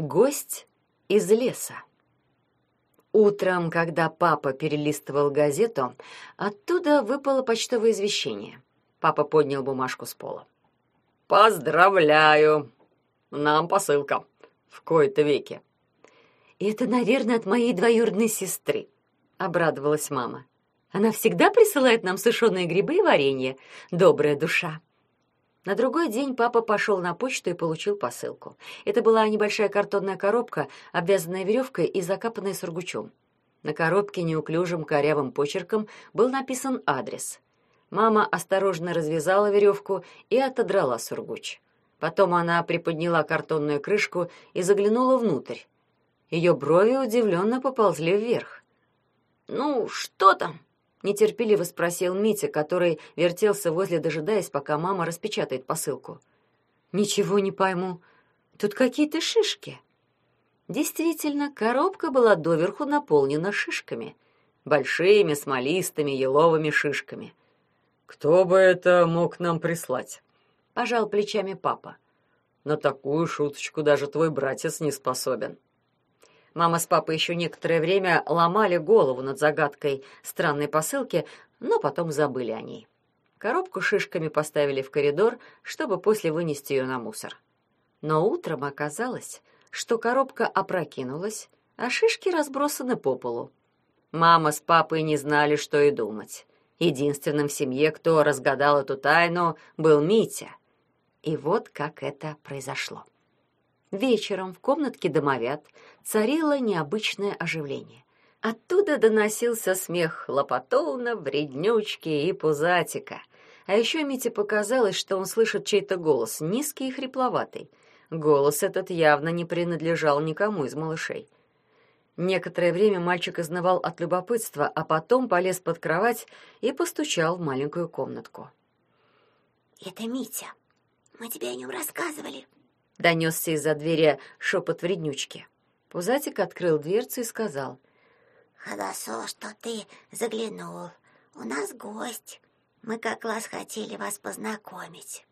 Гость из леса. Утром, когда папа перелистывал газету, оттуда выпало почтовое извещение. Папа поднял бумажку с пола. Поздравляю. Нам посылка в кои-то веке. Это, наверное, от моей двоюродной сестры, обрадовалась мама. Она всегда присылает нам сушеные грибы и варенье. Добрая душа. На другой день папа пошел на почту и получил посылку. Это была небольшая картонная коробка, обвязанная веревкой и закапанная сургучом. На коробке неуклюжим корявым почерком был написан адрес. Мама осторожно развязала веревку и отодрала сургуч. Потом она приподняла картонную крышку и заглянула внутрь. Ее брови удивленно поползли вверх. «Ну, что там?» Нетерпеливо спросил Митя, который вертелся возле, дожидаясь, пока мама распечатает посылку. Ничего не пойму. Тут какие-то шишки. Действительно, коробка была доверху наполнена шишками, большими смолистыми еловыми шишками. Кто бы это мог нам прислать? пожал плечами папа. На такую шуточку даже твой братец не способен. Мама с папой еще некоторое время ломали голову над загадкой странной посылки, но потом забыли о ней. Коробку шишками поставили в коридор, чтобы после вынести ее на мусор. Но утром оказалось, что коробка опрокинулась, а шишки разбросаны по полу. Мама с папой не знали, что и думать. Единственным в семье, кто разгадал эту тайну, был Митя. И вот как это произошло. Вечером в комнатке домовят царило необычное оживление. Оттуда доносился смех Лопатона, Вреднючки и Пузатика. А еще Мите показалось, что он слышит чей-то голос, низкий и хрипловатый. Голос этот явно не принадлежал никому из малышей. Некоторое время мальчик изнывал от любопытства, а потом полез под кровать и постучал в маленькую комнатку. «Это Митя. Мы тебе о нем рассказывали», донесся из-за двери шепот вреднючки. Пузатик открыл дверцу и сказал: "Хорошо, что ты заглянул. У нас гость. Мы как раз хотели вас познакомить".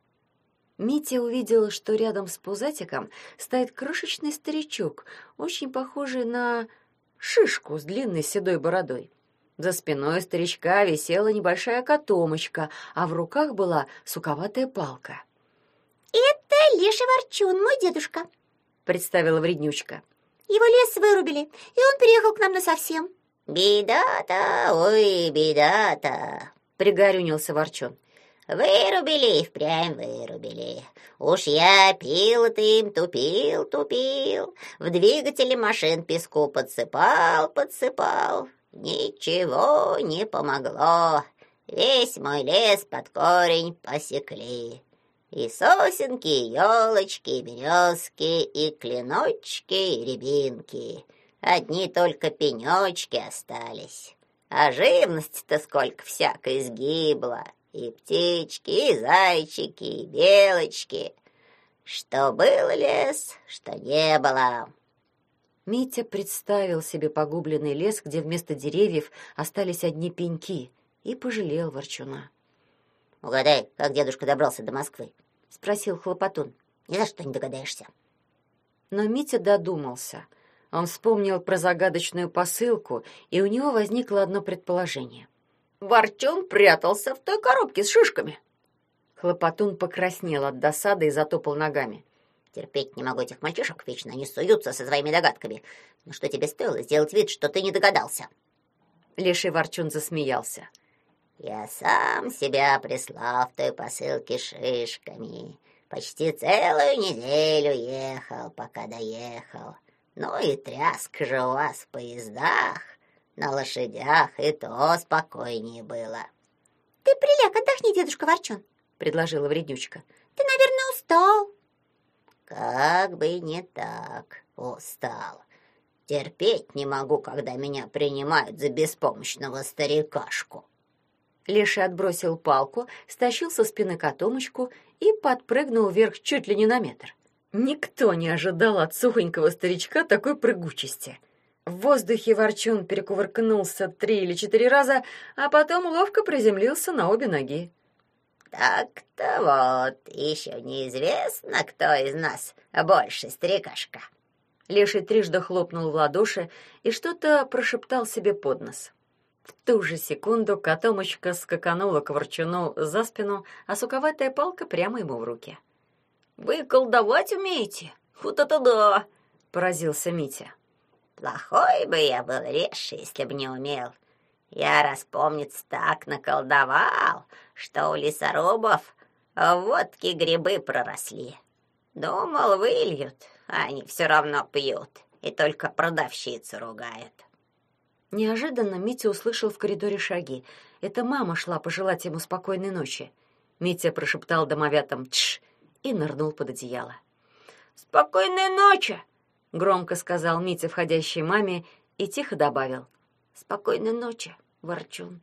Митя увидел, что рядом с Пузатиком стоит крошечный старичок, очень похожий на шишку с длинной седой бородой. За спиной старичка висела небольшая котомочка, а в руках была суковатая палка. «Это Леший Ворчун, мой дедушка», — представила вреднючка. «Его лес вырубили, и он переехал к нам насовсем». «Беда-то, ой, беда-то», — пригорюнился Ворчун. «Вырубили, впрямь вырубили. Уж я пил-то им, тупил, тупил. В двигателе машин песку подсыпал, подсыпал. Ничего не помогло. Весь мой лес под корень посекли. И сосенки, и елочки, и березки, и клиночки, и рябинки. Одни только пенечки остались. А живности-то сколько всякой сгибло. И птички, и зайчики, и белочки. Что был лес, что не было. Митя представил себе погубленный лес, где вместо деревьев остались одни пеньки, и пожалел ворчуна. Угадай, как дедушка добрался до Москвы? спросил Хлопотун. Ни за что не догадаешься. Но Митя додумался. Он вспомнил про загадочную посылку, и у него возникло одно предположение. Ворчун прятался в той коробке с шишками. Хлопотун покраснел от досады и затопал ногами. Терпеть не могу этих мальчишек, вечно они суются со своими догадками. Но что тебе стоило сделать вид, что ты не догадался? Леший Ворчун засмеялся. Я сам себя прислал в той посылке шишками. Почти целую неделю ехал, пока доехал. Ну и тряска же у вас в поездах. На лошадях и то спокойнее было. — Ты приляг, отдохни, дедушка Ворчун, — предложила вреднючка. — Ты, наверное, устал. — Как бы не так, устал. Терпеть не могу, когда меня принимают за беспомощного старикашку. Леший отбросил палку, стащил со спины котомочку и подпрыгнул вверх чуть ли не на метр. Никто не ожидал от сухонького старичка такой прыгучести. В воздухе ворчун перекувыркнулся три или четыре раза, а потом ловко приземлился на обе ноги. «Так-то вот, еще неизвестно, кто из нас больше старикашка», Леший трижды хлопнул в ладоши и что-то прошептал себе под нос. В ту же секунду котомочка скаканула к ворчуну за спину, а суковатая палка прямо ему в руки. «Вы колдовать умеете? Вот это да!» — поразился Митя. «Плохой бы я был Реша, если бы не умел. Я, распомнится, так наколдовал, что у лесорубов водки грибы проросли. Думал, выльют, а они все равно пьют и только продавщицу ругают». Неожиданно Митя услышал в коридоре шаги. Это мама шла пожелать ему спокойной ночи. Митя прошептал домовятам «Тш!» и нырнул под одеяло. «Спокойной ночи!» — громко сказал Митя входящей маме и тихо добавил. «Спокойной ночи, Ворчун».